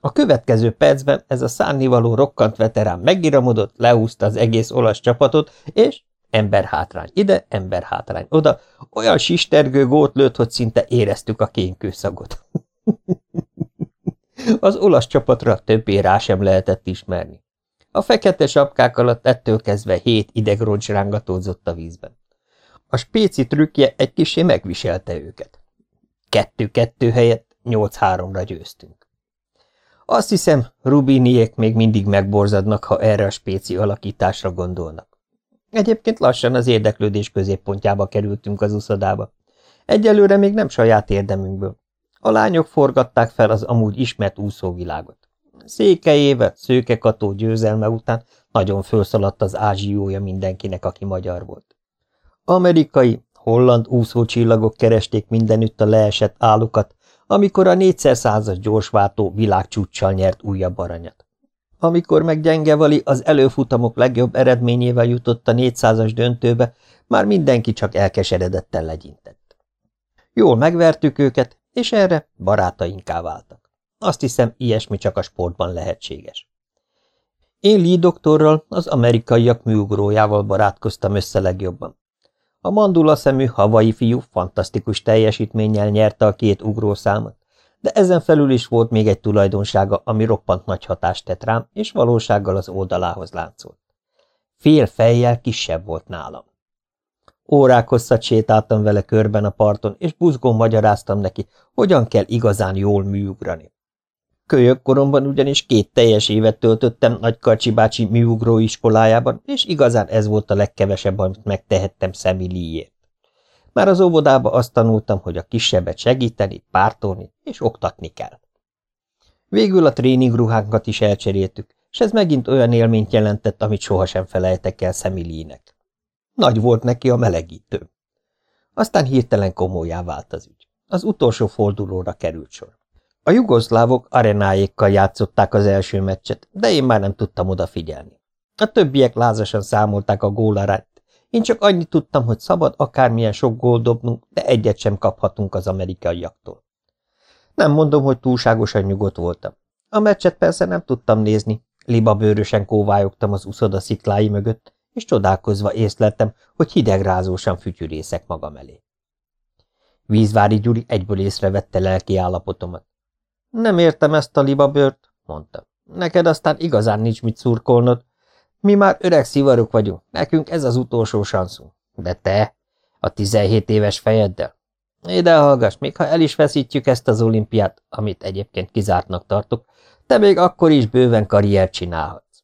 A következő percben ez a szánnivaló rokkant veterán megiramodott, leúzta az egész olasz csapatot, és ember hátrány ide, ember hátrány oda, olyan sistergő gót lőtt, hogy szinte éreztük a kénkőszagot. az olasz csapatra többé rá sem lehetett ismerni. A fekete sapkák alatt ettől kezdve hét idegroncs rángatózott a vízben. A spéci trükkje egy kisé megviselte őket. Kettő-kettő helyett nyolc-háromra győztünk. Azt hiszem, Rubiniek még mindig megborzadnak, ha erre a spéci alakításra gondolnak. Egyébként lassan az érdeklődés középpontjába kerültünk az uszodába. Egyelőre még nem saját érdemünkből. A lányok forgatták fel az amúgy ismert úszóvilágot. Székelyéve, szőkekató győzelme után nagyon felszaladt az ázsiója mindenkinek, aki magyar volt. Amerikai, holland úszócsillagok keresték mindenütt a leesett álukat, amikor a négyszer százas gyorsváltó világcsúccsal nyert újabb aranyat. Amikor meg Gyengevali az előfutamok legjobb eredményével jutott a négyszázas döntőbe, már mindenki csak elkeseredetten legyintett. Jól megvertük őket, és erre barátainká váltak. Azt hiszem, ilyesmi csak a sportban lehetséges. Én Lee doktorral, az amerikaiak műugrójával barátkoztam össze legjobban. A mandula szemű havai fiú fantasztikus teljesítménnyel nyerte a két ugrószámot, de ezen felül is volt még egy tulajdonsága, ami roppant nagy hatást tett rám, és valósággal az oldalához láncolt. Fél fejjel kisebb volt nálam. Órák hosszat sétáltam vele körben a parton, és buzgón magyaráztam neki, hogyan kell igazán jól műugrani. Kölyök koromban ugyanis két teljes évet töltöttem Nagykarcsi bácsi műugró iskolájában, és igazán ez volt a legkevesebb, amit megtehettem szemiliért. Már az óvodába azt tanultam, hogy a kisebbet segíteni, pártolni és oktatni kell. Végül a tréningruhánkat is elcseréltük, és ez megint olyan élményt jelentett, amit sohasem felejtek el Szemilinek. Nagy volt neki a melegítő. Aztán hirtelen komolyá vált az ügy. Az utolsó fordulóra került sor. A jugoszlávok arenáékkal játszották az első meccset, de én már nem tudtam odafigyelni. A többiek lázasan számolták a gólarányt. Én csak annyit tudtam, hogy szabad akármilyen sok gól dobnunk, de egyet sem kaphatunk az amerikaiaktól. Nem mondom, hogy túlságosan nyugodt voltam. A meccset persze nem tudtam nézni, libabőrösen kóvályogtam az uszoda sziklái mögött, és csodálkozva észleltem, hogy hidegrázósan fütyürészek magam elé. Vízvári Gyuri egyből észrevette lelki állapotomat. Nem értem ezt a libabőrt, mondta. Neked aztán igazán nincs mit szurkolnod. Mi már öreg szivarok vagyunk, nekünk ez az utolsó sanszunk. De te, a tizenhét éves fejeddel? Ide hallgass, még ha el is veszítjük ezt az olimpiát, amit egyébként kizártnak tartok, te még akkor is bőven karriert csinálhatsz.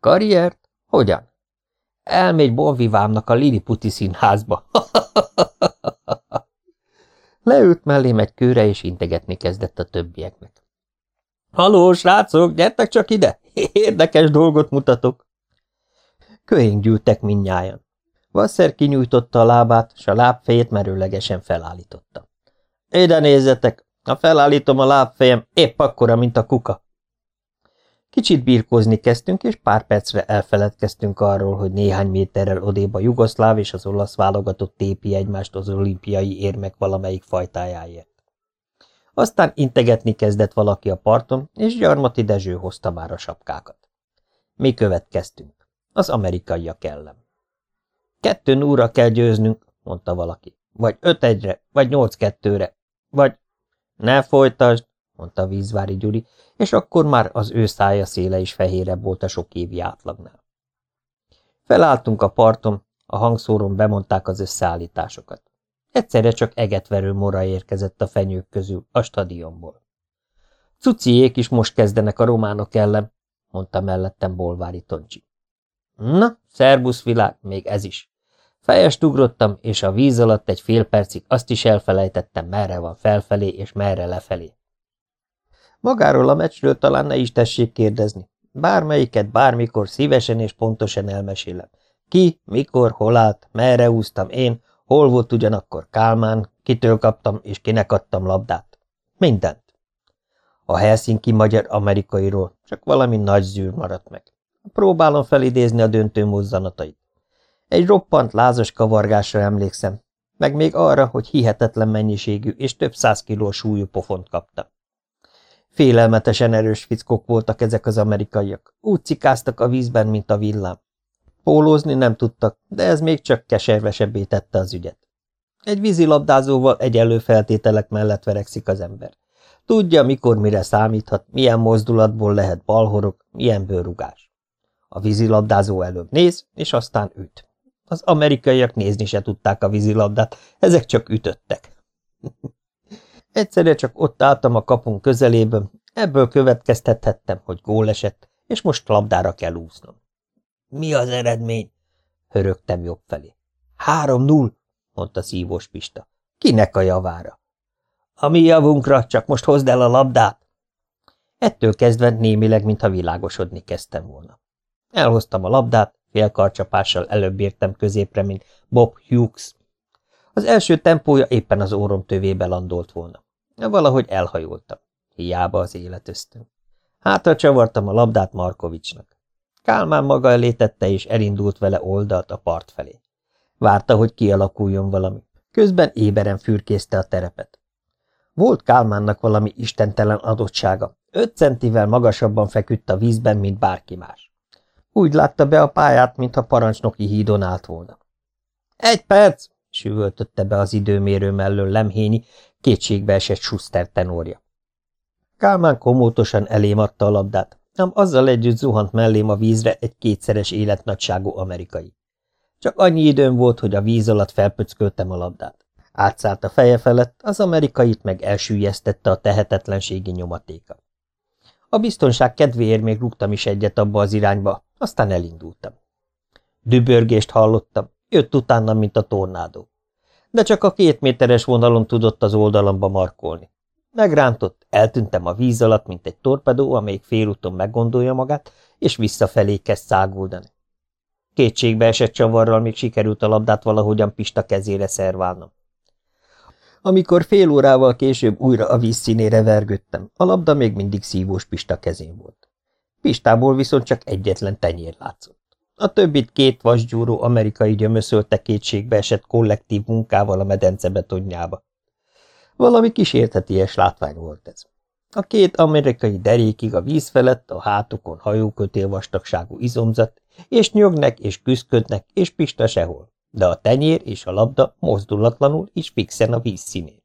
Karriert? Hogyan? Elmégy Bonvivámnak a Liliputi színházba. Leült mellém egy kőre, és integetni kezdett a többieknek. – Haló, srácok, gyertek csak ide! Érdekes dolgot mutatok! Köhénk gyűltek mindnyájan. Vasszer kinyújtotta a lábát, s a lábfejét merőlegesen felállította. – Ide nézzetek! Ha felállítom a lábfejem, épp akkora, mint a kuka. Kicsit birkózni kezdtünk, és pár percre elfeledkeztünk arról, hogy néhány méterrel odébb a jugoszláv és az olasz válogatott tépi egymást az olimpiai érmek valamelyik fajtájáért. Aztán integetni kezdett valaki a parton, és Gyarmati Dezső hozta már a sapkákat. Mi következtünk. Az amerikaiak ellen. Kettő núra kell győznünk, mondta valaki. Vagy öt egyre, vagy nyolc kettőre, vagy... Ne folytasd, mondta vízvári Gyuri, és akkor már az ő szája széle is fehérebb volt a sok évi átlagnál. Felálltunk a parton, a hangszórón bemondták az összeállításokat. Egyszerre csak egetverő mora érkezett a fenyők közül, a stadionból. Cuciék is most kezdenek a románok ellen, mondta mellettem Bolvári Toncsi. Na, szerbusz világ, még ez is. Fejest ugrottam, és a víz alatt egy fél percig azt is elfelejtettem, merre van felfelé és merre lefelé. Magáról a meccsről talán ne is tessék kérdezni. Bármelyiket bármikor szívesen és pontosan elmesélem. Ki, mikor, hol állt, merre úztam én, hol volt ugyanakkor Kálmán, kitől kaptam és kinek adtam labdát. Mindent. A Helsinki magyar-amerikairól csak valami nagy zűr maradt meg. Próbálom felidézni a döntő mozzanatait. Egy roppant lázas kavargásra emlékszem, meg még arra, hogy hihetetlen mennyiségű és több száz kiló súlyú pofont kaptam. Félelmetesen erős fickók voltak ezek az amerikaiak. Úgy cikáztak a vízben, mint a villám. Pólózni nem tudtak, de ez még csak keservesebbé tette az ügyet. Egy vízilabdázóval egyenlő feltételek mellett verekszik az ember. Tudja, mikor mire számíthat, milyen mozdulatból lehet balhorok, milyen bőrugás. A vízilabdázó előbb néz, és aztán üt. Az amerikaiak nézni se tudták a vízilabdát, ezek csak ütöttek. Egyszerre csak ott álltam a kapun közelében, ebből következtethettem, hogy gól esett, és most labdára kell úsznom. Mi az eredmény? Hörögtem jobb felé. Három null, mondta szívós Pista. Kinek a javára? A mi javunkra, csak most hozd el a labdát. Ettől kezdve némileg, mintha világosodni kezdtem volna. Elhoztam a labdát, félkarcsapással előbb értem középre, mint Bob Hughes. Az első tempója éppen az órom tövébe landolt volna. Valahogy elhajoltam. Hiába az élet ösztön. Hátra csavartam a labdát Markovicsnak. Kálmán maga elé és elindult vele oldalt a part felé. Várta, hogy kialakuljon valami. Közben éberen fürkészte a terepet. Volt Kálmánnak valami istentelen adottsága. Öt centivel magasabban feküdt a vízben, mint bárki más. Úgy látta be a pályát, mintha parancsnoki hídon állt volna. Egy perc! süvöltötte be az időmérő mellől Lemhényi, esett Schuster tenórja. Kálmán komótosan elém adta a labdát, ám azzal együtt zuhant mellém a vízre egy kétszeres életnagyságú amerikai. Csak annyi időm volt, hogy a víz alatt felpöcköltem a labdát. Átszállt a feje felett, az amerikait meg elsüllyesztette a tehetetlenségi nyomatéka. A biztonság kedvéért még rúgtam is egyet abba az irányba, aztán elindultam. Dübörgést hallottam, jött utána, mint a tornádó de csak a két méteres vonalon tudott az oldalamba markolni. Megrántott, eltűntem a víz alatt, mint egy torpedó, amelyik félúton meggondolja magát, és visszafelé kezd száguldani. Kétségbe esett csavarral még sikerült a labdát valahogyan Pista kezére szerválnom. Amikor fél órával később újra a víz színére vergődtem, a labda még mindig szívós Pista kezén volt. Pistából viszont csak egyetlen tenyér látszott. A többit két vasgyúró amerikai gyömöszölte kétségbe esett kollektív munkával a medence betonjába. Valami kísérteties látvány volt ez. A két amerikai derékig a víz felett, a hátukon hajókötél vastagságú izomzat, és nyögnek és küszködnek, és pista sehol, de a tenyér és a labda mozdulatlanul is fixen a víz színén.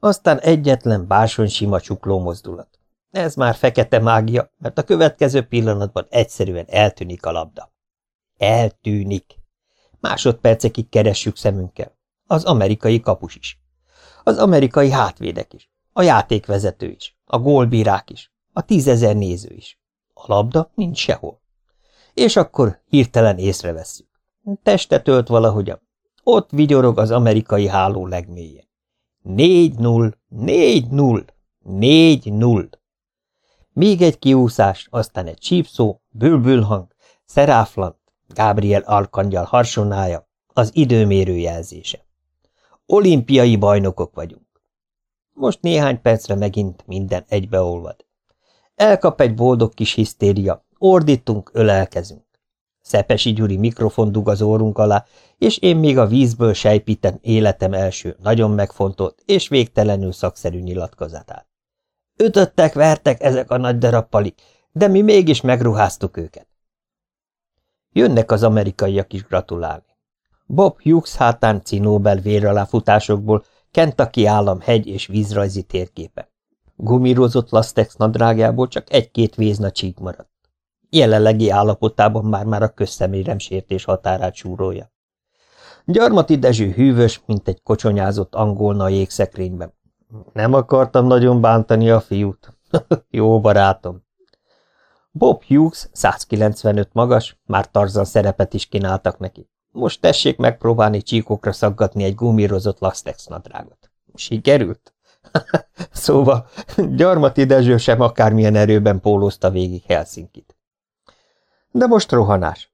Aztán egyetlen bársony sima csukló mozdulat. Ez már fekete mágia, mert a következő pillanatban egyszerűen eltűnik a labda. Eltűnik. Másodpercekig keressük szemünkkel. Az amerikai kapus is. Az amerikai hátvédek is. A játékvezető is. A gólbírák is. A tízezer néző is. A labda nincs sehol. És akkor hirtelen észrevesszük. Teste tölt valahogyan. Ott vigyorog az amerikai háló legmélyen. Négy-null, négy-null, négy-null. Még egy kiúszás, aztán egy csípszó, bülbülhang, szeráflant, Gabriel Arkangyal harsonája, az időmérő jelzése. Olimpiai bajnokok vagyunk. Most néhány percre megint minden egybeolvad. Elkap egy boldog kis hisztéria, ordítunk, ölelkezünk. Szepesi Gyuri mikrofon dug az órunk alá, és én még a vízből sejpítem életem első, nagyon megfontolt és végtelenül szakszerű nyilatkozatát. Ütöttek, vertek ezek a nagy darappalik, de mi mégis megruháztuk őket. Jönnek az amerikaiak is gratulálni. Bob Hughes hátán Nobel véraláfutásokból Kentucky állam hegy és vízrajzi térképe. Gumírozott lastex nadrágjából csak egy-két vézna csík maradt. Jelenlegi állapotában már-már a közszemérem sértés határát súrolja. Gyarmati Dezső hűvös, mint egy kocsonyázott angolna a jégszekrényben. Nem akartam nagyon bántani a fiút. Jó barátom. Bob Hughes 195 magas, már Tarzan szerepet is kínáltak neki. Most tessék megpróbálni csíkokra szaggatni egy gumírozott lastex nadrágot. Sikerült? szóval Gyarmati Dezső sem akármilyen erőben pólózta végig Helsinkit. De most rohanás.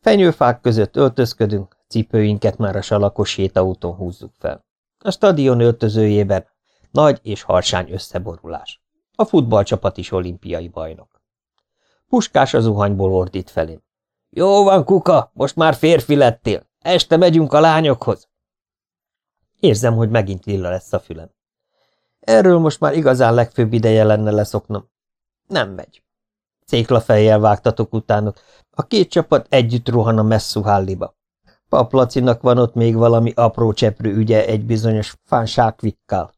Fenyőfák között öltözködünk, cipőinket már a salakos sétaúton húzzuk fel. A stadion öltözőjében nagy és harsány összeborulás. A futballcsapat is olimpiai bajnok. Puskás a zuhanyból ordít felém. Jó van, kuka, most már férfi lettél. Este megyünk a lányokhoz. Érzem, hogy megint lilla lesz a fülem. Erről most már igazán legfőbb ideje lenne leszoknom. Nem megy. Széklafejjel vágtatok utánok. A két csapat együtt rohan a messzuhálliba. Paplacinak van ott még valami apró cseprő ügye egy bizonyos fánsákvikkal.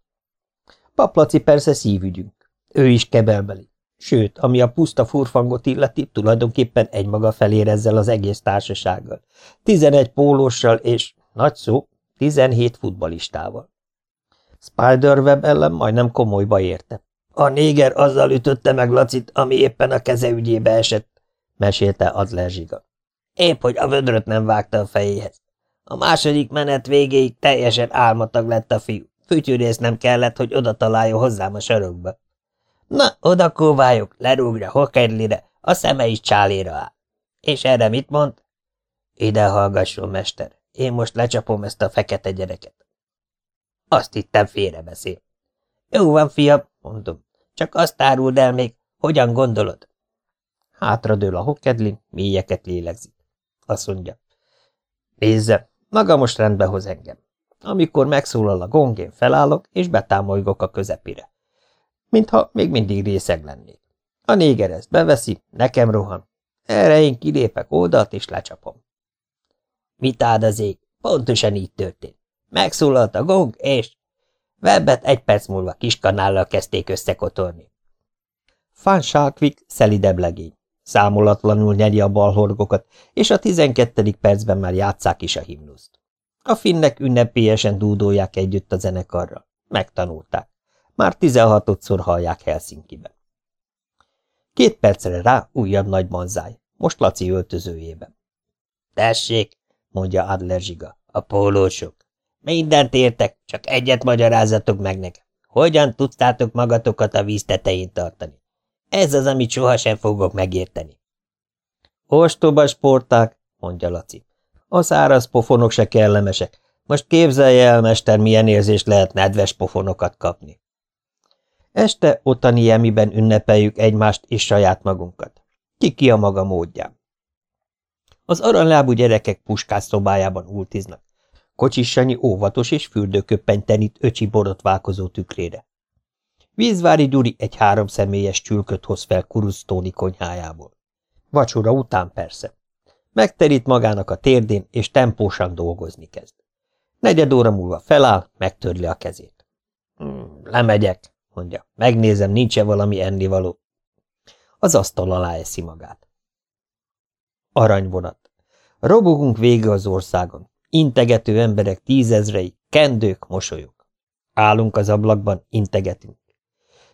Paplaci persze szívügyünk. Ő is kebelbeli. Sőt, ami a puszta furfangot illeti, tulajdonképpen egymaga felérezzel az egész társasággal. Tizenegy pólóssal és, nagy szó, tizenhét futbalistával. Spiderweb ellen majdnem komolyba érte. A néger azzal ütötte meg Lacit, ami éppen a keze ügyébe esett, mesélte Adler Zsiga. Épp, hogy a vödröt nem vágta a fejéhez. A második menet végéig teljesen álmatag lett a fiú. Fütyűrész nem kellett, hogy oda találjon hozzám a sarokba. Na, oda kóvályok, lerúgja hokedlire, a szeme is csáléra áll. És erre mit mond? Ide hallgasson, mester, én most lecsapom ezt a fekete gyereket. Azt hittem félrebeszél. Jó van, fiam, mondom, csak azt áruld el még, hogyan gondolod? Hátradől a hokedlin, mélyeket lélegzik. Azt mondja, nézze, maga most rendbe hoz engem. Amikor megszólal a gong, én felállok, és betámolygok a közepire mintha még mindig részeg lennék. A néger ezt beveszi, nekem rohan. Erre én kilépek oldalt, és lecsapom. Mit áld az ég? Pontosan így történt. Megszólalt a gong, és... Webbet egy perc múlva kiskanállal kezdték összekotorni. Fán Sárkvik szelidebb legény. Számolatlanul nyeri a balhorgokat, és a tizenkettedik percben már játszák is a himnuszt. A finnek ünnepélyesen dúdolják együtt a zenekarra. Megtanulták. Már tizenhatodszor hallják Helsinkiben. Két percre rá újabb nagy manzáj, most Laci öltözőjében. Tessék, mondja Adler Zsiga, a pólósok. Mindent értek, csak egyet magyarázzatok meg nekem. Hogyan tudtátok magatokat a víz tetején tartani? Ez az, amit sohasem fogok megérteni. Ostoba sporták, mondja Laci. A száraz pofonok se kellemesek. Most képzelje el, mester, milyen érzés lehet nedves pofonokat kapni. Este otani emiben ünnepeljük egymást és saját magunkat. Ki-ki a maga módján. Az aranylábú gyerekek puskás szobájában ultiznak. Kocsissanyi óvatos és fürdőköppeny tenít öcsi borotválkozó tükrére. Vízvári Gyuri egy három személyes csülköt hoz fel Kurusztóni konyhájából. Vacsora után persze. Megterít magának a térdén, és tempósan dolgozni kezd. Negyed óra múlva feláll, megtörli a kezét. Hmm, lemegyek, mondja. Megnézem, nincs-e valami ennivaló. Az asztal alá eszi magát. Aranyvonat. Robogunk vége az országon. Integető emberek tízezrei, kendők, mosolyok. Állunk az ablakban, integetünk.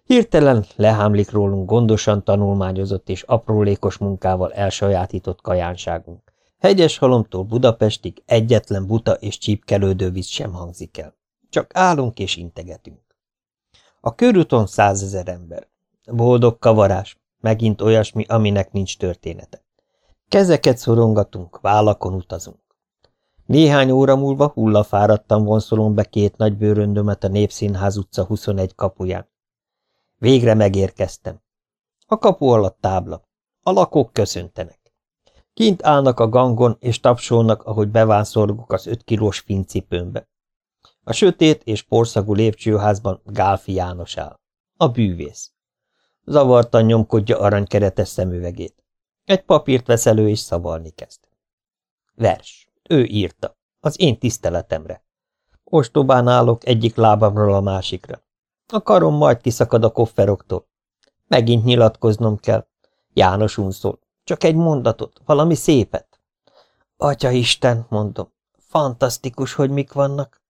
Hirtelen lehámlik rólunk gondosan tanulmányozott és aprólékos munkával elsajátított kajánságunk. Hegyes halomtól Budapestig egyetlen buta és csípkelődő víz sem hangzik el. Csak állunk és integetünk. A körúton százezer ember. Boldog kavarás, megint olyasmi, aminek nincs története. Kezeket szorongatunk, vállakon utazunk. Néhány óra múlva hullafáradtan vonszolom be két nagy bőröndömet a Népszínház utca 21 kapuján. Végre megérkeztem. A kapu alatt tábla. A lakók köszöntenek. Kint állnak a gangon, és tapsolnak, ahogy bevánszorgok az öt kilós fincipőmbe. A sötét és porszagú lépcsőházban Gálfi János áll. A bűvész. Zavartan nyomkodja aranykeretes szemüvegét. Egy papírt vesz elő, és szavalni kezd. Vers. Ő írta. Az én tiszteletemre. Ostobán állok egyik lábamról a másikra. A karom majd kiszakad a kofferoktól. Megint nyilatkoznom kell. János unszol. Csak egy mondatot, valami szépet. Atya Isten, mondom, fantasztikus, hogy mik vannak.